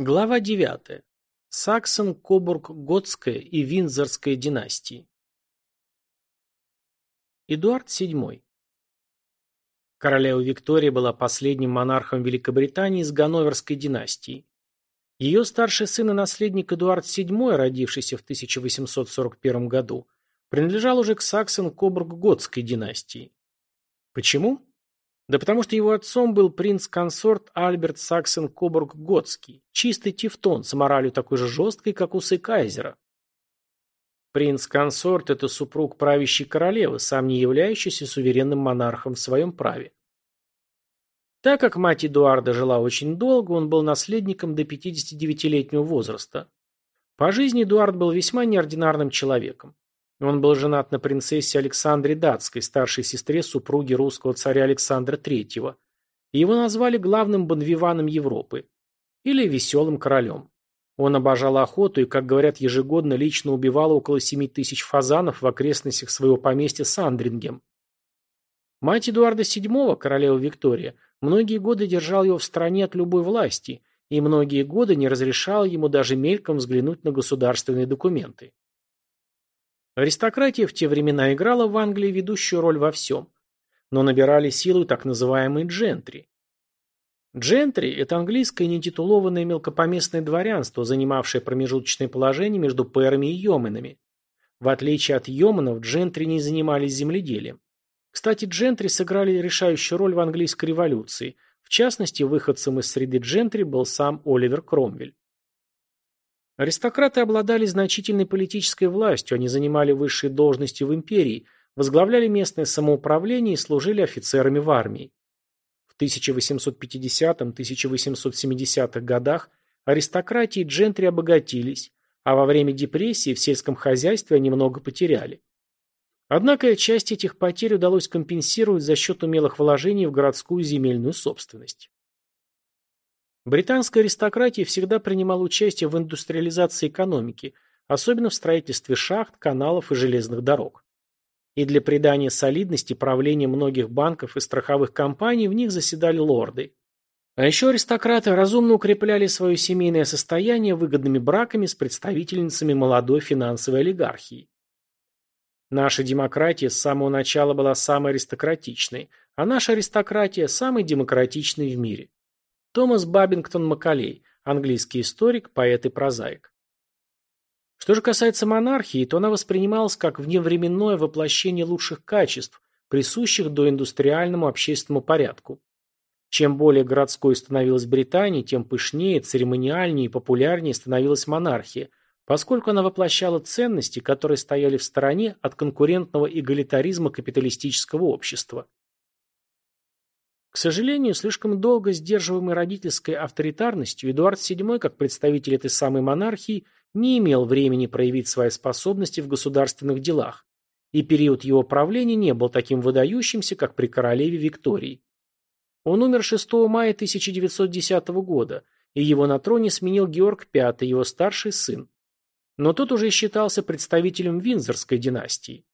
Глава 9. Саксон-Кобург-Готская и Виндзорская династии. Эдуард VII. Королева Виктория была последним монархом Великобритании из Ганноверской династии. Ее старший сын и наследник Эдуард VII, родившийся в 1841 году, принадлежал уже к Саксон-Кобург-Готской династии. Почему? Да потому что его отцом был принц-консорт Альберт Саксен-Кобург-Готский, чистый тевтон с моралью такой же жесткой, как усы кайзера. Принц-консорт – это супруг правящей королевы, сам не являющийся суверенным монархом в своем праве. Так как мать Эдуарда жила очень долго, он был наследником до 59-летнего возраста. По жизни Эдуард был весьма неординарным человеком. Он был женат на принцессе Александре Датской, старшей сестре супруги русского царя Александра III. И его назвали главным бонвиваном Европы. Или веселым королем. Он обожал охоту и, как говорят, ежегодно лично убивал около 7 тысяч фазанов в окрестностях своего поместья Сандрингем. Мать Эдуарда VII, королева Виктория, многие годы держал его в стороне от любой власти и многие годы не разрешал ему даже мельком взглянуть на государственные документы. Аристократия в те времена играла в Англии ведущую роль во всем, но набирали силу так называемые джентри. Джентри – это английское нетитулованное мелкопоместное дворянство, занимавшее промежуточное положение между пэрами и йоменами. В отличие от йоманов, джентри не занимались земледелием. Кстати, джентри сыграли решающую роль в английской революции. В частности, выходцем из среды джентри был сам Оливер Кромвель. Аристократы обладали значительной политической властью, они занимали высшие должности в империи, возглавляли местное самоуправление и служили офицерами в армии. В 1850-1870-х годах аристократии и джентри обогатились, а во время депрессии в сельском хозяйстве они много потеряли. Однако часть этих потерь удалось компенсировать за счет умелых вложений в городскую земельную собственность. Британская аристократия всегда принимала участие в индустриализации экономики, особенно в строительстве шахт, каналов и железных дорог. И для придания солидности правления многих банков и страховых компаний в них заседали лорды. А еще аристократы разумно укрепляли свое семейное состояние выгодными браками с представительницами молодой финансовой олигархии. Наша демократия с самого начала была самой аристократичной, а наша аристократия – самой демократичной в мире. Томас Бабингтон Макалей, английский историк, поэт и прозаик. Что же касается монархии, то она воспринималась как вневременное воплощение лучших качеств, присущих доиндустриальному общественному порядку. Чем более городской становилась Британия, тем пышнее, церемониальнее и популярнее становилась монархия, поскольку она воплощала ценности, которые стояли в стороне от конкурентного эгалитаризма капиталистического общества. К сожалению, слишком долго сдерживаемый родительской авторитарностью, Эдуард VII, как представитель этой самой монархии, не имел времени проявить свои способности в государственных делах, и период его правления не был таким выдающимся, как при королеве Виктории. Он умер 6 мая 1910 года, и его на троне сменил Георг V, его старший сын. Но тот уже считался представителем Виндзорской династии.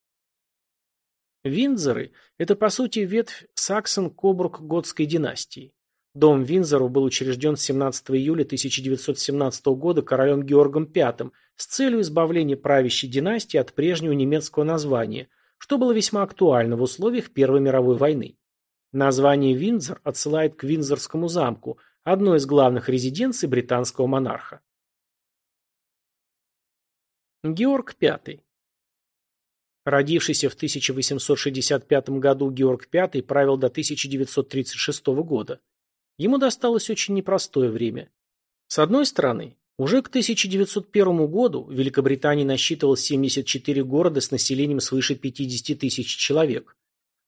Виндзоры – это, по сути, ветвь Саксон-Кобург-Готской династии. Дом Виндзоров был учрежден 17 июля 1917 года королем Георгом V с целью избавления правящей династии от прежнего немецкого названия, что было весьма актуально в условиях Первой мировой войны. Название Виндзор отсылает к Виндзорскому замку, одной из главных резиденций британского монарха. Георг V. Родившийся в 1865 году Георг V правил до 1936 года. Ему досталось очень непростое время. С одной стороны, уже к 1901 году Великобритания насчитывала 74 города с населением свыше 50 тысяч человек,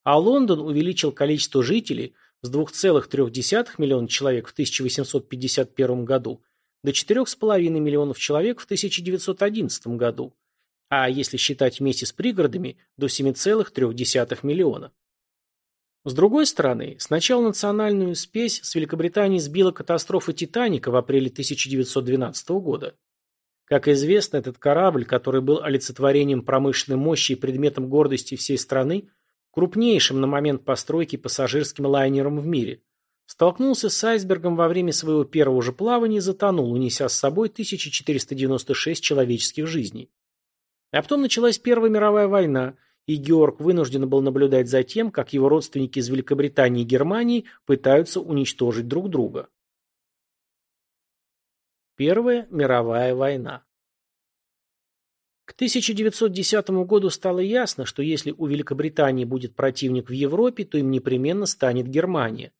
а Лондон увеличил количество жителей с 2,3 миллиона человек в 1851 году до 4,5 миллионов человек в 1911 году а если считать вместе с пригородами, до 7,3 миллиона. С другой стороны, сначала национальную спесь с Великобританией сбила катастрофа «Титаника» в апреле 1912 года. Как известно, этот корабль, который был олицетворением промышленной мощи и предметом гордости всей страны, крупнейшим на момент постройки пассажирским лайнером в мире, Столкнулся с айсбергом во время своего первого же плавания и затонул, унеся с собой 1496 человеческих жизней. А потом началась Первая мировая война, и Георг вынужден был наблюдать за тем, как его родственники из Великобритании и Германии пытаются уничтожить друг друга. Первая мировая война К 1910 году стало ясно, что если у Великобритании будет противник в Европе, то им непременно станет Германия.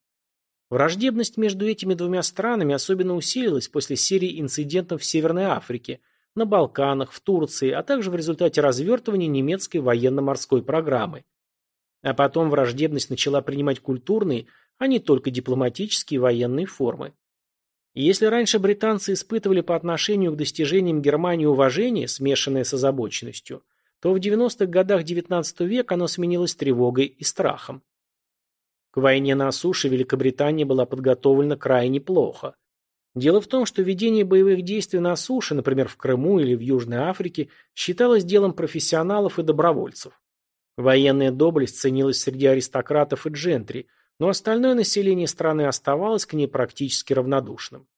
Враждебность между этими двумя странами особенно усилилась после серии инцидентов в Северной Африке – на Балканах, в Турции, а также в результате развертывания немецкой военно-морской программы. А потом враждебность начала принимать культурные, а не только дипломатические военные формы. Если раньше британцы испытывали по отношению к достижениям Германии уважение, смешанное с озабоченностью, то в 90-х годах XIX века оно сменилось тревогой и страхом. К войне на суше Великобритания была подготовлена крайне плохо. Дело в том, что ведение боевых действий на суше, например, в Крыму или в Южной Африке, считалось делом профессионалов и добровольцев. Военная доблесть ценилась среди аристократов и джентри, но остальное население страны оставалось к ней практически равнодушным.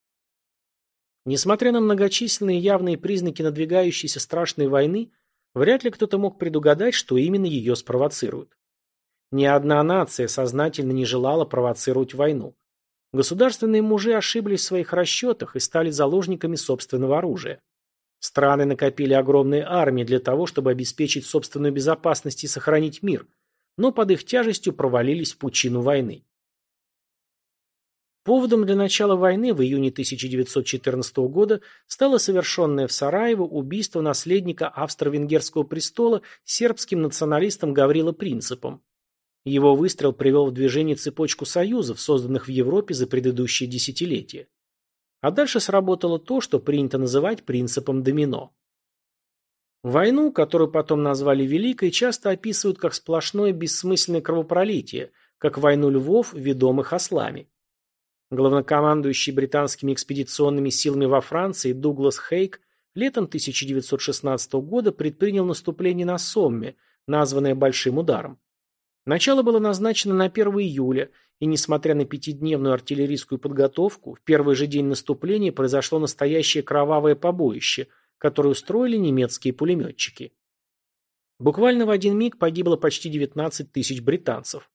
Несмотря на многочисленные явные признаки надвигающейся страшной войны, вряд ли кто-то мог предугадать, что именно ее спровоцирует. Ни одна нация сознательно не желала провоцировать войну. Государственные мужи ошиблись в своих расчетах и стали заложниками собственного оружия. Страны накопили огромные армии для того, чтобы обеспечить собственную безопасность и сохранить мир, но под их тяжестью провалились в пучину войны. Поводом для начала войны в июне 1914 года стало совершенное в Сараево убийство наследника австро-венгерского престола сербским националистом Гаврила Принципом. Его выстрел привел в движение цепочку союзов, созданных в Европе за предыдущие десятилетия. А дальше сработало то, что принято называть принципом домино. Войну, которую потом назвали Великой, часто описывают как сплошное бессмысленное кровопролитие, как войну львов, ведомых ослами. Главнокомандующий британскими экспедиционными силами во Франции Дуглас Хейк летом 1916 года предпринял наступление на Сомме, названное Большим ударом. Начало было назначено на 1 июля, и несмотря на пятидневную артиллерийскую подготовку, в первый же день наступления произошло настоящее кровавое побоище, которое устроили немецкие пулеметчики. Буквально в один миг погибло почти 19 тысяч британцев.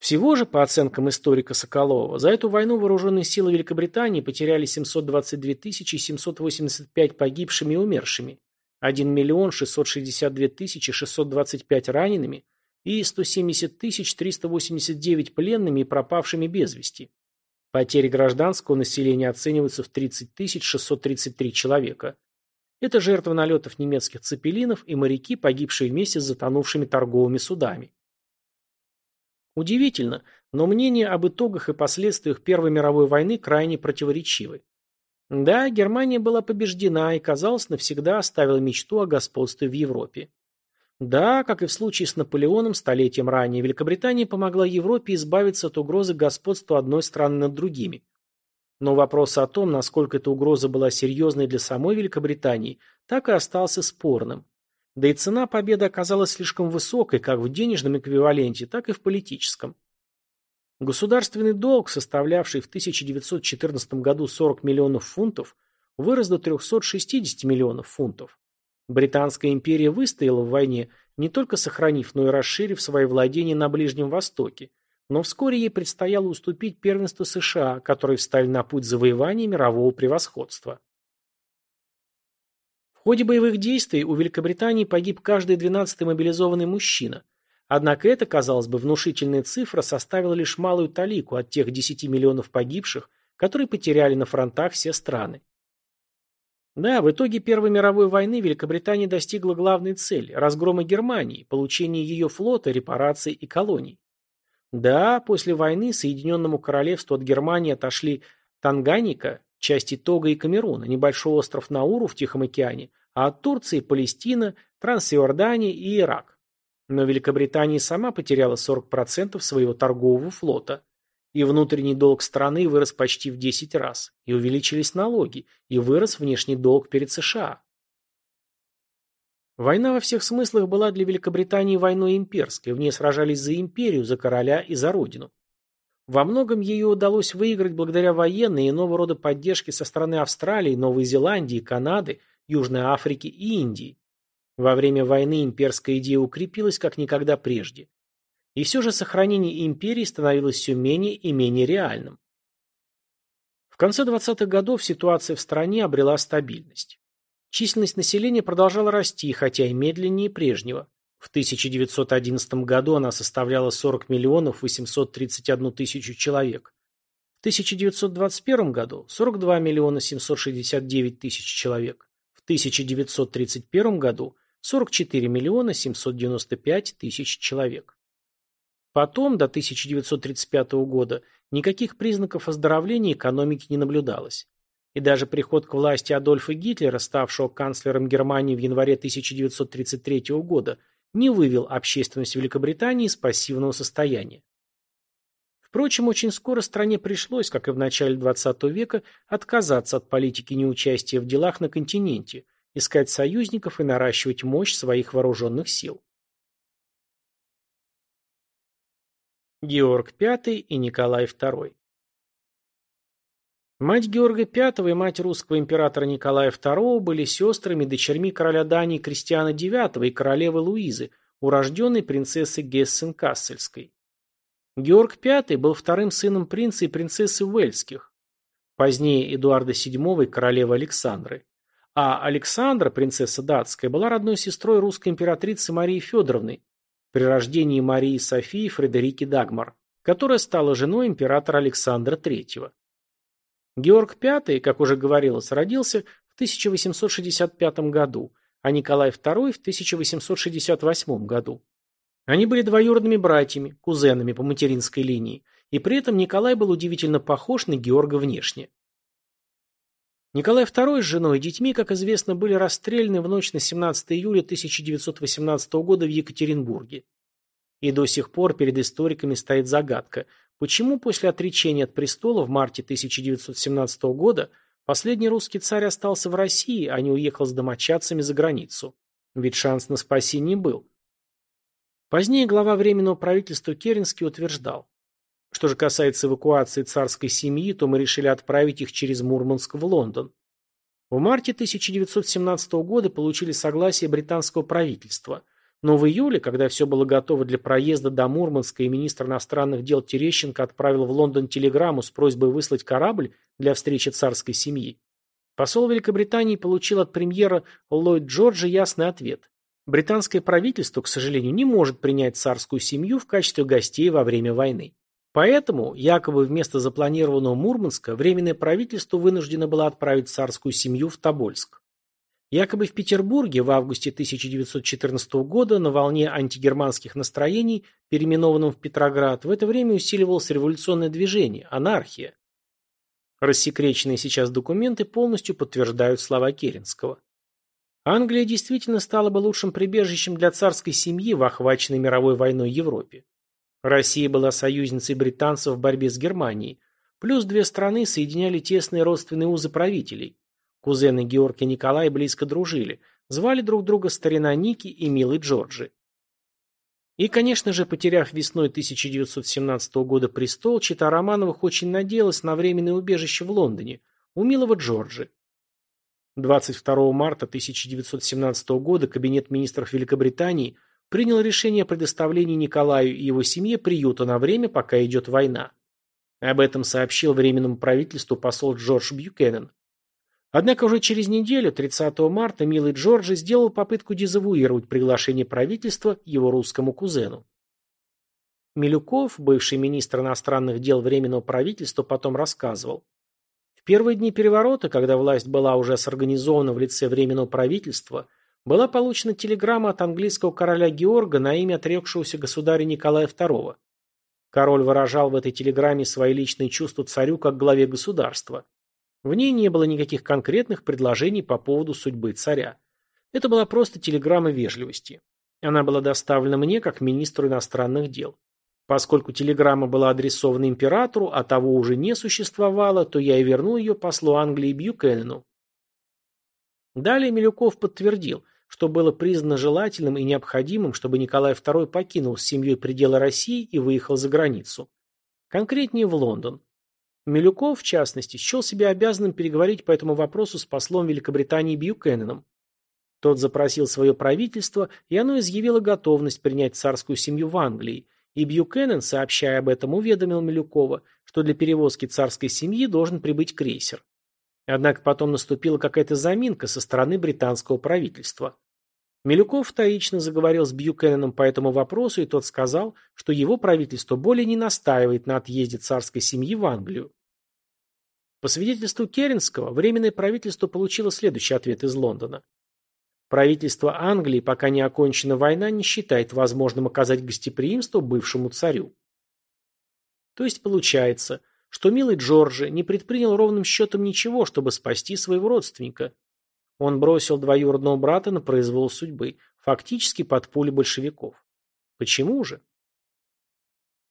Всего же, по оценкам историка Соколова, за эту войну вооруженные силы Великобритании потеряли 722 785 погибшими и умершими, 1 миллион 662 625 ранеными, и 170 389 пленными и пропавшими без вести. Потери гражданского населения оцениваются в 30 633 человека. Это жертвы налетов немецких цепелинов и моряки, погибшие вместе с затонувшими торговыми судами. Удивительно, но мнения об итогах и последствиях Первой мировой войны крайне противоречивы. Да, Германия была побеждена и, казалось, навсегда оставила мечту о господстве в Европе. Да, как и в случае с Наполеоном столетием ранее, Великобритания помогла Европе избавиться от угрозы господства одной страны над другими. Но вопрос о том, насколько эта угроза была серьезной для самой Великобритании, так и остался спорным. Да и цена победы оказалась слишком высокой как в денежном эквиваленте, так и в политическом. Государственный долг, составлявший в 1914 году 40 миллионов фунтов, вырос до 360 миллионов фунтов. Британская империя выстояла в войне, не только сохранив, но и расширив свои владения на Ближнем Востоке, но вскоре ей предстояло уступить первенство США, которые встали на путь завоевания мирового превосходства. В ходе боевых действий у Великобритании погиб каждый двенадцатый мобилизованный мужчина, однако эта, казалось бы, внушительная цифра составила лишь малую талику от тех 10 миллионов погибших, которые потеряли на фронтах все страны. Да, в итоге Первой мировой войны Великобритания достигла главной цели – разгрома Германии, получения ее флота, репараций и колоний. Да, после войны Соединенному Королевству от Германии отошли Танганика, части Тога и Камеруна, небольшой остров Науру в Тихом океане, а от Турции – Палестина, Трансиордания и Ирак. Но Великобритания сама потеряла 40% своего торгового флота – и внутренний долг страны вырос почти в 10 раз, и увеличились налоги, и вырос внешний долг перед США. Война во всех смыслах была для Великобритании войной имперской, в ней сражались за империю, за короля и за родину. Во многом ее удалось выиграть благодаря военной и иного рода поддержке со стороны Австралии, Новой Зеландии, Канады, Южной Африки и Индии. Во время войны имперская идея укрепилась как никогда прежде. И все же сохранение империи становилось все менее и менее реальным. В конце 20-х годов ситуация в стране обрела стабильность. Численность населения продолжала расти, хотя и медленнее прежнего. В 1911 году она составляла 40 миллионов 831 тысячу человек. В 1921 году – 42 миллиона 769 тысяч человек. В 1931 году – 44 миллиона 795 тысяч человек. Потом, до 1935 года, никаких признаков оздоровления экономики не наблюдалось. И даже приход к власти Адольфа Гитлера, ставшего канцлером Германии в январе 1933 года, не вывел общественность Великобритании из пассивного состояния. Впрочем, очень скоро стране пришлось, как и в начале XX века, отказаться от политики неучастия в делах на континенте, искать союзников и наращивать мощь своих вооруженных сил. Георг V и Николай II. Мать Георга V и мать русского императора Николая II были сестрами дочерьми короля Дании Кристиана IX и королевы Луизы, урожденной принцессы Гессен-Кассельской. Георг V был вторым сыном принца и принцессы Уэльских, позднее Эдуарда VII и королевы Александры. А Александра, принцесса датская, была родной сестрой русской императрицы Марии Федоровны, при рождении Марии Софии Фредерики Дагмар, которая стала женой императора Александра III. Георг V, как уже говорилось, родился в 1865 году, а Николай II в 1868 году. Они были двоюродными братьями, кузенами по материнской линии, и при этом Николай был удивительно похож на Георга внешне. Николай II с женой и детьми, как известно, были расстреляны в ночь на 17 июля 1918 года в Екатеринбурге. И до сих пор перед историками стоит загадка, почему после отречения от престола в марте 1917 года последний русский царь остался в России, а не уехал с домочадцами за границу. Ведь шанс на спасение был. Позднее глава Временного правительства Керенский утверждал, что же касается эвакуации царской семьи, то мы решили отправить их через Мурманск в Лондон. В марте 1917 года получили согласие британского правительства, но в июле, когда все было готово для проезда до Мурманска и министр иностранных дел Терещенко отправил в Лондон телеграмму с просьбой выслать корабль для встречи царской семьи, посол Великобритании получил от премьера Ллойд Джорджа ясный ответ. Британское правительство, к сожалению, не может принять царскую семью в качестве гостей во время войны. Поэтому, якобы вместо запланированного Мурманска, Временное правительство вынуждено было отправить царскую семью в Тобольск. Якобы в Петербурге в августе 1914 года на волне антигерманских настроений, переименованном в Петроград, в это время усиливалось революционное движение, анархия. Рассекреченные сейчас документы полностью подтверждают слова Керенского. Англия действительно стала бы лучшим прибежищем для царской семьи в охваченной мировой войной Европе. Россия была союзницей британцев в борьбе с Германией, плюс две страны соединяли тесные родственные узы правителей. Кузены Георг и Николай близко дружили, звали друг друга старина Ники и милый Джорджи. И, конечно же, потеряв весной 1917 года престол, чита Романовых очень надеялась на временное убежище в Лондоне, у милого Джорджи. 22 марта 1917 года Кабинет министров Великобритании – принял решение о предоставлении Николаю и его семье приюта на время, пока идет война. Об этом сообщил Временному правительству посол Джордж Бьюкенен. Однако уже через неделю, 30 марта, милый Джорджи сделал попытку дезавуировать приглашение правительства его русскому кузену. Милюков, бывший министр иностранных дел Временного правительства, потом рассказывал. В первые дни переворота, когда власть была уже сорганизована в лице Временного правительства – была получена телеграмма от английского короля Георга на имя отрекшегося государя Николая II. Король выражал в этой телеграмме свои личные чувства царю как главе государства. В ней не было никаких конкретных предложений по поводу судьбы царя. Это была просто телеграмма вежливости. Она была доставлена мне как министру иностранных дел. Поскольку телеграмма была адресована императору, а того уже не существовало, то я и вернул ее послу Англии Бьюкенену. Далее Милюков подтвердил, что было признано желательным и необходимым, чтобы Николай II покинул с семьей пределы России и выехал за границу. конкретнее в Лондон. Милюков, в частности, счел себя обязанным переговорить по этому вопросу с послом Великобритании Бьюкененом. Тот запросил свое правительство, и оно изъявило готовность принять царскую семью в Англии, и Бьюкенен, сообщая об этом, уведомил Милюкова, что для перевозки царской семьи должен прибыть крейсер. Однако потом наступила какая-то заминка со стороны британского правительства. Милюков вторично заговорил с Бьюкененом по этому вопросу, и тот сказал, что его правительство более не настаивает на отъезде царской семьи в Англию. По свидетельству Керенского, Временное правительство получило следующий ответ из Лондона. Правительство Англии, пока не окончена война, не считает возможным оказать гостеприимство бывшему царю. То есть получается, что милый Джорджи не предпринял ровным счетом ничего, чтобы спасти своего родственника. Он бросил двоюродного брата на произвол судьбы, фактически под пули большевиков. Почему же?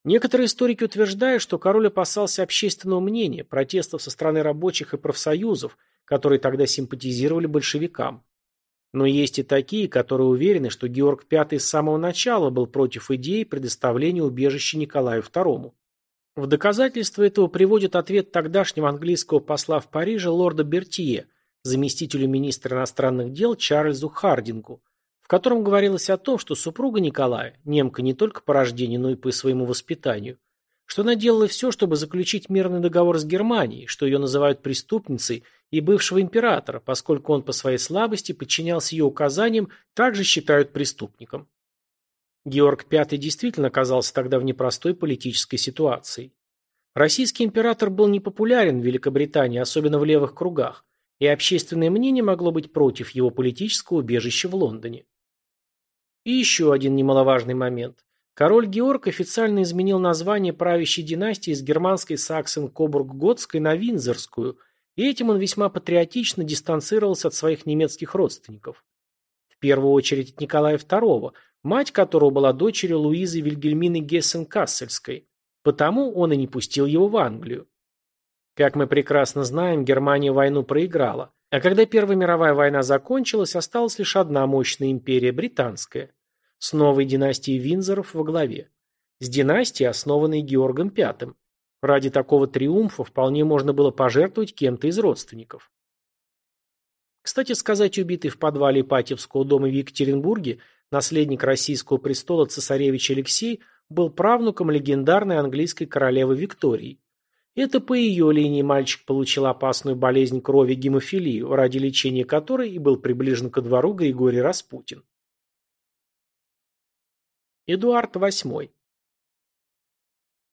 Некоторые историки утверждают, что король опасался общественного мнения, протестов со стороны рабочих и профсоюзов, которые тогда симпатизировали большевикам. Но есть и такие, которые уверены, что Георг V с самого начала был против идеи предоставления убежища Николаю II. В доказательство этого приводит ответ тогдашнего английского посла в Париже лорда Бертье, заместителю министра иностранных дел Чарльзу Хардингу, в котором говорилось о том, что супруга Николая, немка не только по рождению, но и по своему воспитанию, что она делала все, чтобы заключить мирный договор с Германией, что ее называют преступницей, и бывшего императора, поскольку он по своей слабости подчинялся ее указаниям, также считают преступником. Георг V действительно оказался тогда в непростой политической ситуации. Российский император был непопулярен в Великобритании, особенно в левых кругах, и общественное мнение могло быть против его политического убежища в Лондоне. И еще один немаловажный момент. Король Георг официально изменил название правящей династии из германской Саксен-Кобург-Готской на Виндзорскую, и этим он весьма патриотично дистанцировался от своих немецких родственников. В первую очередь от Николая II, мать которого была дочерью Луизы Вильгельмины Гессен-Кассельской, потому он и не пустил его в Англию. Как мы прекрасно знаем, Германия войну проиграла, а когда Первая мировая война закончилась, осталась лишь одна мощная империя – британская, с новой династией Винзоров во главе, с династией, основанной Георгом V. Ради такого триумфа вполне можно было пожертвовать кем-то из родственников. Кстати сказать, убитый в подвале Ипатьевского дома в Екатеринбурге наследник российского престола цесаревич Алексей был правнуком легендарной английской королевы Виктории. Это по ее линии мальчик получил опасную болезнь крови гемофилию, ради лечения которой и был приближен ко двору Григорий Распутин. Эдуард VIII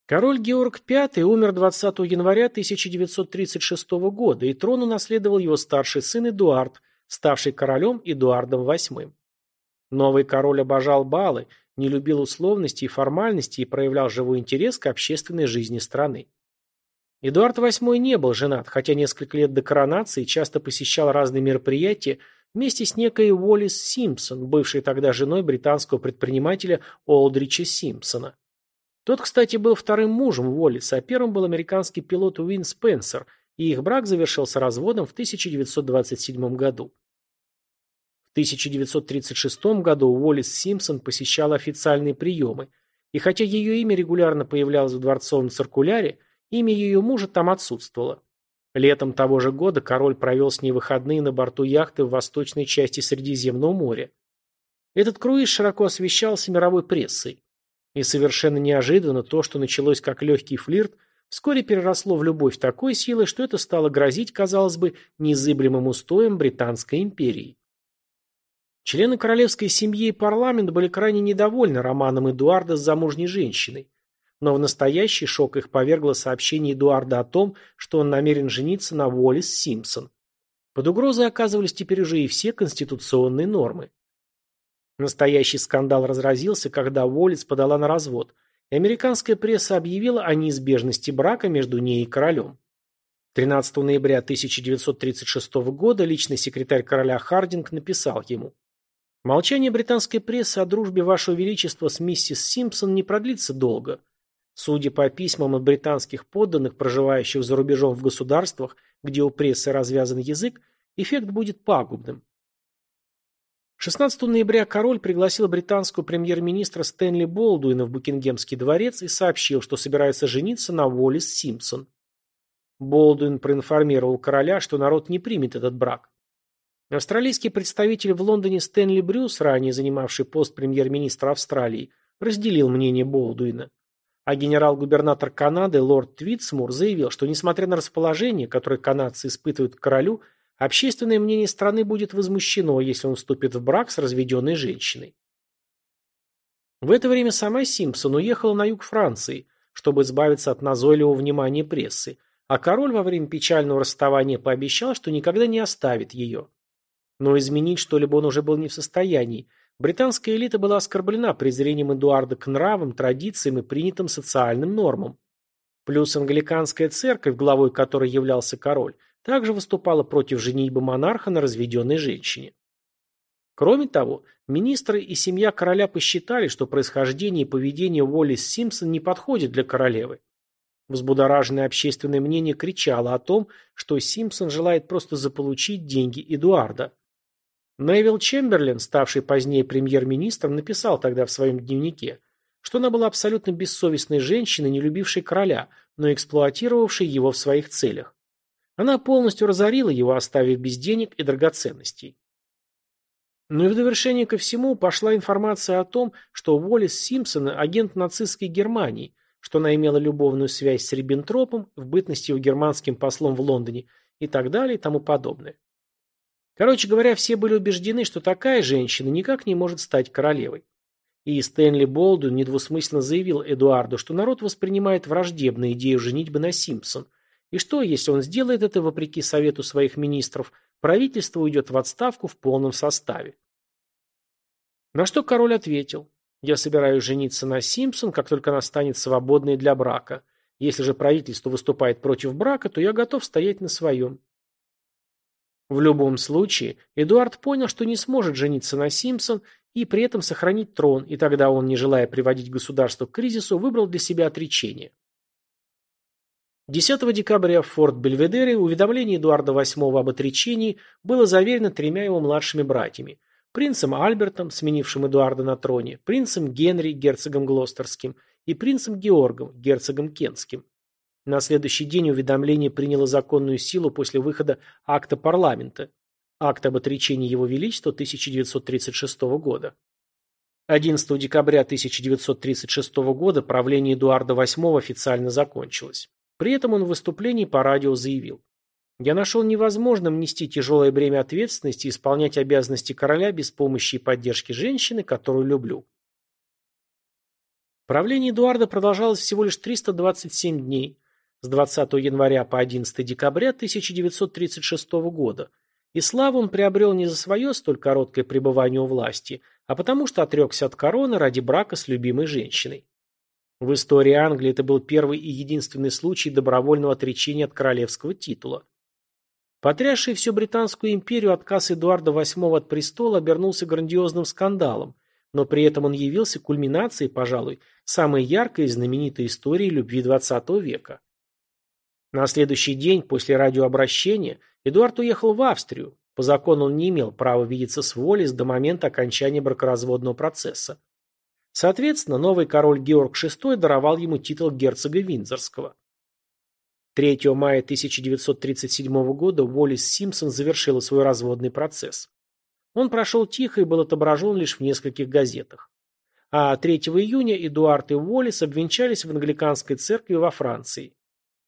Король Георг V умер 20 января 1936 года, и трон унаследовал его старший сын Эдуард, ставший королем Эдуардом VIII. Новый король обожал балы, не любил условности и формальности и проявлял живой интерес к общественной жизни страны. Эдуард VIII не был женат, хотя несколько лет до коронации часто посещал разные мероприятия вместе с некой Уоллис Симпсон, бывшей тогда женой британского предпринимателя Олдрича Симпсона. Тот, кстати, был вторым мужем Уоллиса, а первым был американский пилот Уин Спенсер, и их брак завершился разводом в 1927 году. В 1936 году Уоллис Симпсон посещала официальные приемы, и хотя ее имя регулярно появлялось в дворцовом циркуляре, Имя ее мужа там отсутствовало. Летом того же года король провел с ней выходные на борту яхты в восточной части Средиземного моря. Этот круиз широко освещался мировой прессой. И совершенно неожиданно то, что началось как легкий флирт, вскоре переросло в любовь такой силы, что это стало грозить, казалось бы, незыблемым устоем Британской империи. Члены королевской семьи и парламент были крайне недовольны романом Эдуарда с замужней женщиной, но в настоящий шок их повергло сообщение Эдуарда о том, что он намерен жениться на Уоллес Симпсон. Под угрозой оказывались теперь уже и все конституционные нормы. Настоящий скандал разразился, когда Уоллес подала на развод, и американская пресса объявила о неизбежности брака между ней и королем. 13 ноября 1936 года личный секретарь короля Хардинг написал ему «Молчание британской прессы о дружбе Вашего Величества с миссис Симпсон не продлится долго. Судя по письмам от британских подданных, проживающих за рубежом в государствах, где у прессы развязан язык, эффект будет пагубным. 16 ноября король пригласил британского премьер-министра Стэнли Болдуина в Букингемский дворец и сообщил, что собирается жениться на Уоллес Симпсон. Болдуин проинформировал короля, что народ не примет этот брак. Австралийский представитель в Лондоне Стэнли Брюс, ранее занимавший пост премьер-министра Австралии, разделил мнение Болдуина. А генерал-губернатор Канады лорд Твитсмур заявил, что несмотря на расположение, которое канадцы испытывают к королю, Общественное мнение страны будет возмущено, если он вступит в брак с разведенной женщиной. В это время сама Симпсон уехала на юг Франции, чтобы избавиться от назойливого внимания прессы, а король во время печального расставания пообещал, что никогда не оставит ее. Но изменить что-либо он уже был не в состоянии. Британская элита была оскорблена презрением Эдуарда к нравам, традициям и принятым социальным нормам. Плюс англиканская церковь, главой которой являлся король, также выступала против женитьбы монарха на разведенной женщине. Кроме того, министры и семья короля посчитали, что происхождение и поведение Уоллес Симпсон не подходит для королевы. Взбудораженное общественное мнение кричало о том, что Симпсон желает просто заполучить деньги Эдуарда. Невил Чемберлен, ставший позднее премьер-министром, написал тогда в своем дневнике, что она была абсолютно бессовестной женщиной, не любившей короля, но эксплуатировавшей его в своих целях. Она полностью разорила его, оставив без денег и драгоценностей. Но и в довершение ко всему пошла информация о том, что Уоллес Симпсон – агент нацистской Германии, что она имела любовную связь с Риббентропом, в бытности его германским послом в Лондоне и так далее и тому подобное. Короче говоря, все были убеждены, что такая женщина никак не может стать королевой. И Стэнли Болдуин недвусмысленно заявил Эдуарду, что народ воспринимает враждебно идею женитьбы на Симпсон – и что, если он сделает это вопреки совету своих министров, правительство уйдет в отставку в полном составе? На что король ответил, я собираюсь жениться на Симпсон, как только она станет свободной для брака. Если же правительство выступает против брака, то я готов стоять на своем. В любом случае, Эдуард понял, что не сможет жениться на Симпсон и при этом сохранить трон, и тогда он, не желая приводить государство к кризису, выбрал для себя отречение. 10 декабря в Форт Бельведере уведомление Эдуарда VIII об отречении было заверено тремя его младшими братьями – принцем Альбертом, сменившим Эдуарда на троне, принцем Генри, герцогом Глостерским, и принцем Георгом, герцогом Кентским. На следующий день уведомление приняло законную силу после выхода акта парламента, акт об отречении Его Величества 1936 года. 11 декабря 1936 года правление Эдуарда VIII официально закончилось. При этом он в выступлении по радио заявил. «Я нашел невозможным нести тяжелое бремя ответственности и исполнять обязанности короля без помощи и поддержки женщины, которую люблю». Правление Эдуарда продолжалось всего лишь 327 дней, с 20 января по 11 декабря 1936 года, и славу он приобрел не за свое столь короткое пребывание у власти, а потому что отрекся от короны ради брака с любимой женщиной. В истории Англии это был первый и единственный случай добровольного отречения от королевского титула. Потрясший всю Британскую империю отказ Эдуарда VIII от престола обернулся грандиозным скандалом, но при этом он явился кульминацией, пожалуй, самой яркой и знаменитой истории любви XX века. На следующий день после радиообращения Эдуард уехал в Австрию. По закону он не имел права видеться с Волис до момента окончания бракоразводного процесса. Соответственно, новый король Георг VI даровал ему титул герцога Виндзорского. 3 мая 1937 года Уоллес Симпсон завершила свой разводный процесс. Он прошел тихо и был отображен лишь в нескольких газетах. А 3 июня Эдуард и Уоллес обвенчались в англиканской церкви во Франции.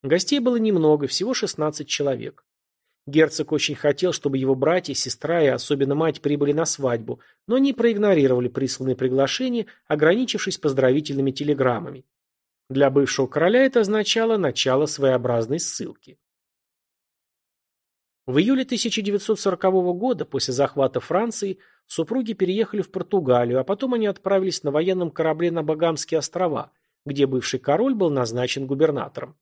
Гостей было немного, всего 16 человек. Герцог очень хотел, чтобы его братья, сестра и особенно мать прибыли на свадьбу, но они проигнорировали присланные приглашения, ограничившись поздравительными телеграммами. Для бывшего короля это означало начало своеобразной ссылки. В июле 1940 года, после захвата Франции, супруги переехали в Португалию, а потом они отправились на военном корабле на Багамские острова, где бывший король был назначен губернатором.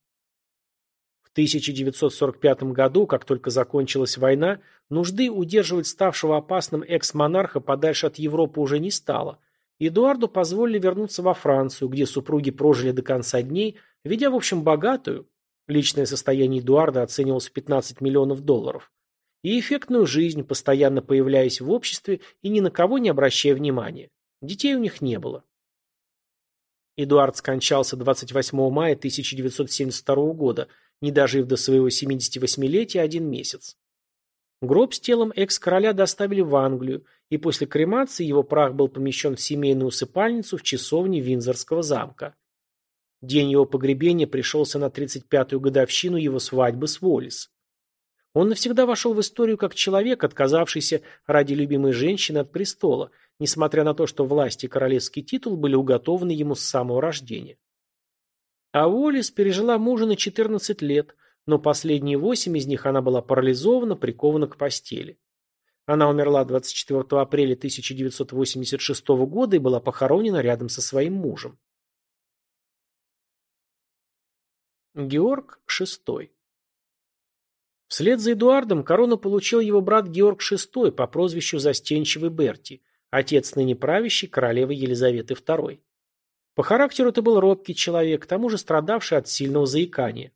В 1945 году, как только закончилась война, нужды удерживать ставшего опасным экс-монарха подальше от Европы уже не стало. Эдуарду позволили вернуться во Францию, где супруги прожили до конца дней, ведя, в общем, богатую, личное состояние Эдуарда оценивалось в 15 миллионов долларов, и эффектную жизнь, постоянно появляясь в обществе и ни на кого не обращая внимания. Детей у них не было. Эдуард скончался 28 мая 1972 года, не дожив до своего 78-летия один месяц. Гроб с телом экс-короля доставили в Англию, и после кремации его прах был помещен в семейную усыпальницу в часовне Виндзорского замка. День его погребения пришелся на 35-ю годовщину его свадьбы с Уоллес. Он навсегда вошел в историю как человек, отказавшийся ради любимой женщины от престола, несмотря на то, что власть и королевский титул были уготованы ему с самого рождения. А Уоллес пережила мужа на 14 лет, но последние восемь из них она была парализована, прикована к постели. Она умерла 24 апреля 1986 года и была похоронена рядом со своим мужем. Георг VI Вслед за Эдуардом корону получил его брат Георг VI по прозвищу Застенчивый Берти, отец ныне правящей королевы Елизаветы II. По характеру это был робкий человек, к тому же страдавший от сильного заикания.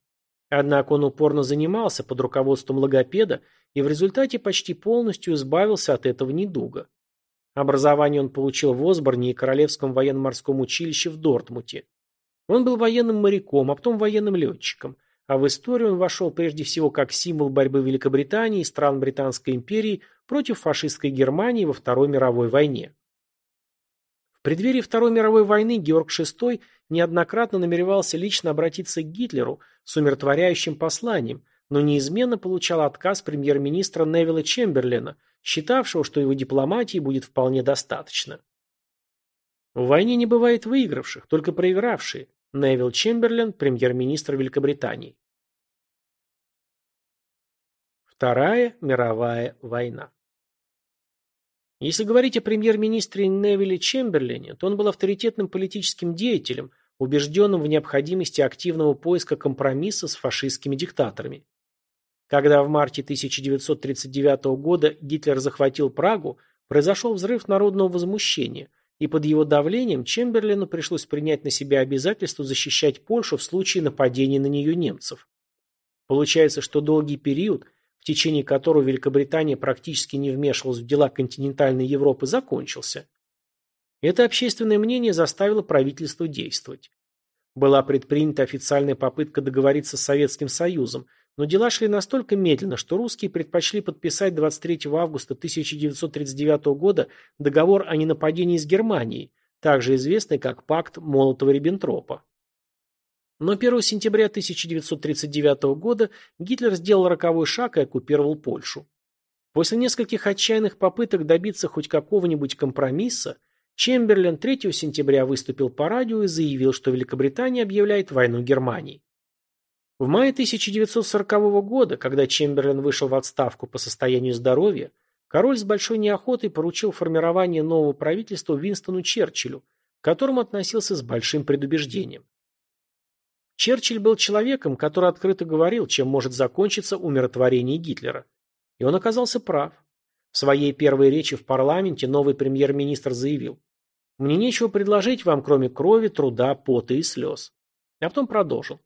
Однако он упорно занимался под руководством логопеда и в результате почти полностью избавился от этого недуга. Образование он получил в Осборне и Королевском военно-морском училище в Дортмуте. Он был военным моряком, а потом военным летчиком, а в историю он вошел прежде всего как символ борьбы Великобритании и стран Британской империи против фашистской Германии во Второй мировой войне. Преддверии Второй мировой войны Георг VI неоднократно намеревался лично обратиться к Гитлеру с умиротворяющим посланием, но неизменно получал отказ премьер-министра Невилла Чемберлена, считавшего, что его дипломатии будет вполне достаточно. В войне не бывает выигравших, только проигравшие. Невил Чемберлен, премьер-министр Великобритании. Вторая мировая война. Если говорить о премьер-министре Невилле Чемберлене, то он был авторитетным политическим деятелем, убежденным в необходимости активного поиска компромисса с фашистскими диктаторами. Когда в марте 1939 года Гитлер захватил Прагу, произошел взрыв народного возмущения – и под его давлением Чемберлену пришлось принять на себя обязательство защищать Польшу в случае нападения на нее немцев. Получается, что долгий период, в течение которого Великобритания практически не вмешивалась в дела континентальной Европы, закончился. Это общественное мнение заставило правительство действовать. Была предпринята официальная попытка договориться с Советским Союзом, но дела шли настолько медленно, что русские предпочли подписать 23 августа 1939 года договор о ненападении с Германией, также известный как Пакт Молотова-Риббентропа. Но 1 сентября 1939 года Гитлер сделал роковой шаг и оккупировал Польшу. После нескольких отчаянных попыток добиться хоть какого-нибудь компромисса, Чемберлен 3 сентября выступил по радио и заявил, что Великобритания объявляет войну Германии. В мае 1940 года, когда Чемберлен вышел в отставку по состоянию здоровья, король с большой неохотой поручил формирование нового правительства Винстону Черчиллю, к которому относился с большим предубеждением. Черчилль был человеком, который открыто говорил, чем может закончиться умиротворение Гитлера. И он оказался прав. В своей первой речи в парламенте новый премьер-министр заявил «Мне нечего предложить вам, кроме крови, труда, пота и слез». А потом продолжил.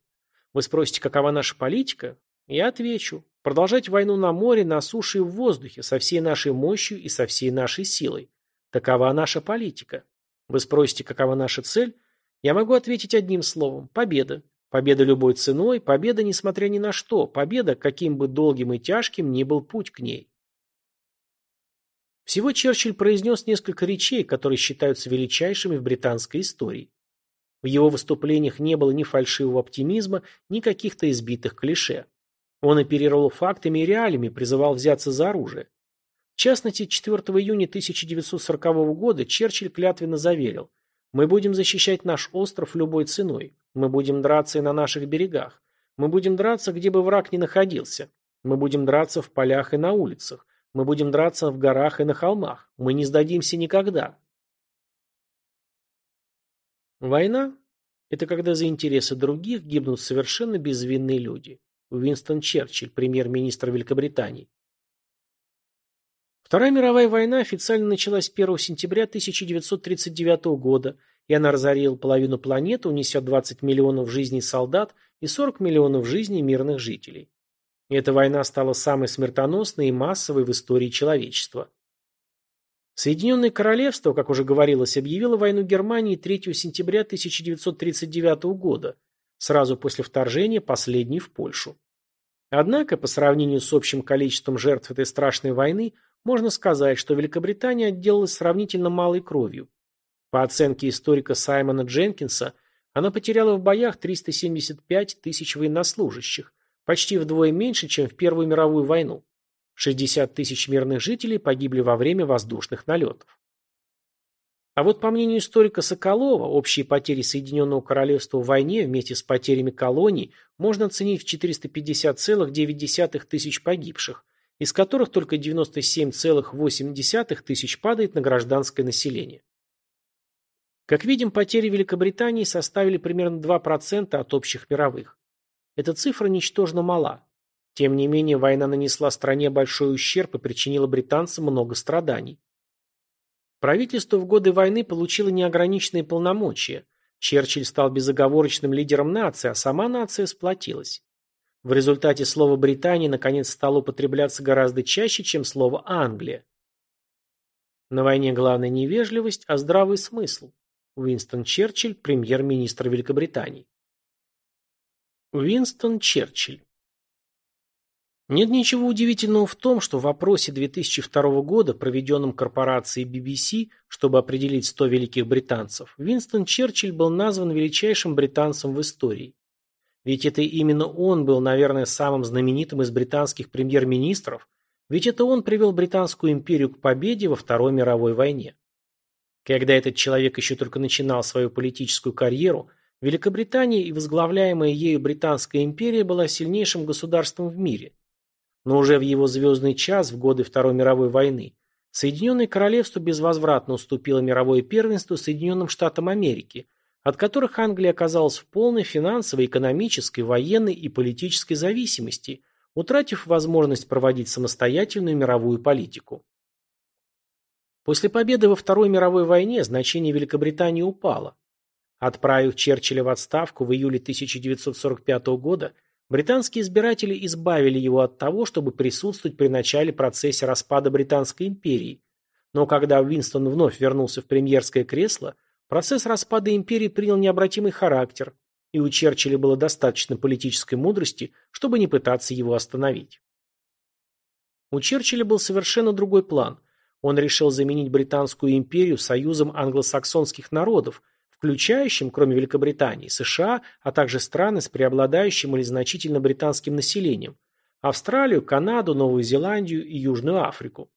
Вы спросите, какова наша политика? Я отвечу. Продолжать войну на море, на суше и в воздухе, со всей нашей мощью и со всей нашей силой. Такова наша политика. Вы спросите, какова наша цель? Я могу ответить одним словом – победа. Победа любой ценой, победа несмотря ни на что, победа, каким бы долгим и тяжким ни был путь к ней. Всего Черчилль произнес несколько речей, которые считаются величайшими в британской истории. В его выступлениях не было ни фальшивого оптимизма, ни каких-то избитых клише. Он оперировал фактами и реалиями, призывал взяться за оружие. В частности, 4 июня 1940 года Черчилль клятвенно заверил «Мы будем защищать наш остров любой ценой. Мы будем драться и на наших берегах. Мы будем драться, где бы враг ни находился. Мы будем драться в полях и на улицах. Мы будем драться в горах и на холмах. Мы не сдадимся никогда. Война – это когда за интересы других гибнут совершенно безвинные люди. Уинстон Черчилль, премьер-министр Великобритании. Вторая мировая война официально началась 1 сентября 1939 года, и она разорила половину планеты, унеся 20 миллионов жизней солдат и 40 миллионов жизней мирных жителей. Эта война стала самой смертоносной и массовой в истории человечества. Соединенное Королевство, как уже говорилось, объявило войну Германии 3 сентября 1939 года, сразу после вторжения последней в Польшу. Однако, по сравнению с общим количеством жертв этой страшной войны, можно сказать, что Великобритания отделалась сравнительно малой кровью. По оценке историка Саймона Дженкинса, она потеряла в боях 375 тысяч военнослужащих, почти вдвое меньше, чем в Первую мировую войну. 60 тысяч мирных жителей погибли во время воздушных налетов. А вот по мнению историка Соколова, общие потери Соединенного Королевства в войне вместе с потерями колоний можно оценить в 450,9 тысяч погибших, из которых только 97,8 тысяч падает на гражданское население. Как видим, потери Великобритании составили примерно 2% от общих мировых. Эта цифра ничтожно мала. Тем не менее, война нанесла стране большой ущерб и причинила британцам много страданий. Правительство в годы войны получило неограниченные полномочия. Черчилль стал безоговорочным лидером нации, а сама нация сплотилась. В результате слово «Британия» наконец стало употребляться гораздо чаще, чем слово «Англия». На войне главная не вежливость, а здравый смысл. Уинстон Черчилль, премьер-министр Великобритании. Уинстон Черчилль. Нет ничего удивительного в том, что в вопросе 2002 года, проведенном корпорацией BBC, чтобы определить 100 великих британцев, Уинстон Черчилль был назван величайшим британцем в истории. Ведь это именно он был, наверное, самым знаменитым из британских премьер-министров, ведь это он привел Британскую империю к победе во Второй мировой войне. Когда этот человек еще только начинал свою политическую карьеру, Великобритания и возглавляемая ею Британская империя была сильнейшим государством в мире. Но уже в его звездный час, в годы Второй мировой войны, Соединенное Королевство безвозвратно уступило мировое первенство Соединенным Штатам Америки, от которых Англия оказалась в полной финансовой, экономической, военной и политической зависимости, утратив возможность проводить самостоятельную мировую политику. После победы во Второй мировой войне значение Великобритании упало. Отправив Черчилля в отставку в июле 1945 года, британские избиратели избавили его от того, чтобы присутствовать при начале процесса распада Британской империи. Но когда Уинстон вновь вернулся в премьерское кресло, процесс распада империи принял необратимый характер, и у Черчилля было достаточно политической мудрости, чтобы не пытаться его остановить. У Черчилля был совершенно другой план. Он решил заменить Британскую империю союзом англосаксонских народов – включающим, кроме Великобритании, США, а также страны с преобладающим или значительно британским населением, Австралию, Канаду, Новую Зеландию и Южную Африку.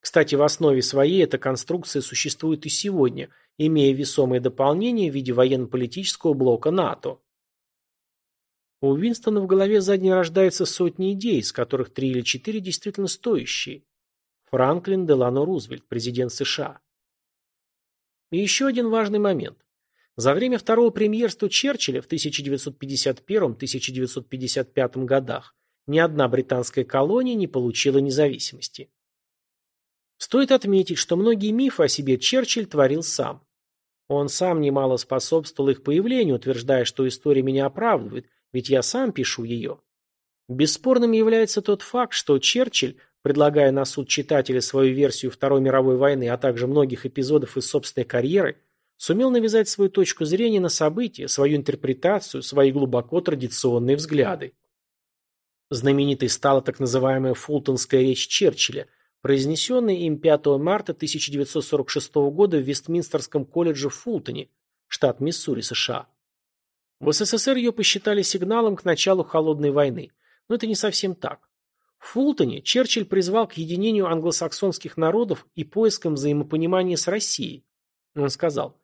Кстати, в основе своей эта конструкция существует и сегодня, имея весомое дополнение в виде военно-политического блока НАТО. У Уинстона в голове задней рождается сотни идей, из которых три или четыре действительно стоящие. Франклин Делано Рузвельт, президент США. И еще один важный момент. За время второго премьерства Черчилля в 1951-1955 годах ни одна британская колония не получила независимости. Стоит отметить, что многие мифы о себе Черчилль творил сам. Он сам немало способствовал их появлению, утверждая, что история меня оправдывает, ведь я сам пишу ее. Бесспорным является тот факт, что Черчилль, предлагая на суд читателя свою версию Второй мировой войны, а также многих эпизодов из собственной карьеры, сумел навязать свою точку зрения на события, свою интерпретацию, свои глубоко традиционные взгляды. Знаменитой стала так называемая фултонская речь Черчилля, произнесенная им 5 марта 1946 года в Вестминстерском колледже в Фултоне, штат Миссури, США. В СССР ее посчитали сигналом к началу Холодной войны, но это не совсем так. В Фултоне Черчилль призвал к единению англосаксонских народов и поискам взаимопонимания с Россией. Он сказал,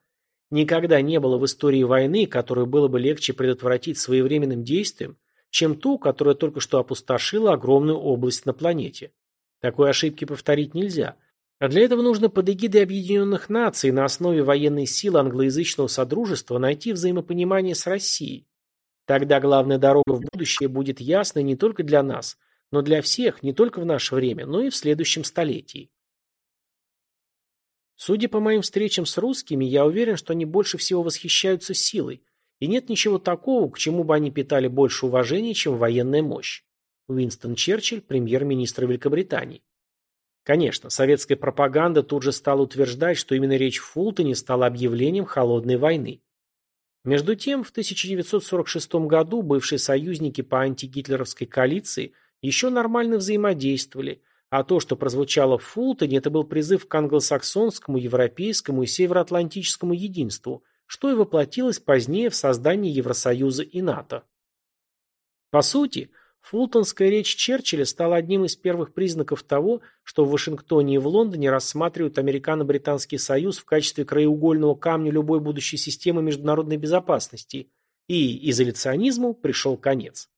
Никогда не было в истории войны, которую было бы легче предотвратить своевременным действием, чем ту, которая только что опустошила огромную область на планете. Такой ошибки повторить нельзя. А для этого нужно под эгидой Объединенных Наций на основе военной силы англоязычного содружества найти взаимопонимание с Россией. Тогда главная дорога в будущее будет ясной не только для нас, но для всех, не только в наше время, но и в следующем столетии. Судя по моим встречам с русскими, я уверен, что они больше всего восхищаются силой, и нет ничего такого, к чему бы они питали больше уважения, чем военная мощь. Уинстон Черчилль, премьер-министр Великобритании. Конечно, советская пропаганда тут же стала утверждать, что именно речь в Фултоне стала объявлением холодной войны. Между тем, в 1946 году бывшие союзники по антигитлеровской коалиции еще нормально взаимодействовали, а то, что прозвучало в Фултоне, это был призыв к англосаксонскому, европейскому и североатлантическому единству, что и воплотилось позднее в создании Евросоюза и НАТО. По сути, Фултонская речь Черчилля стала одним из первых признаков того, что в Вашингтоне и в Лондоне рассматривают Американо-Британский союз в качестве краеугольного камня любой будущей системы международной безопасности, и изоляционизму пришел конец.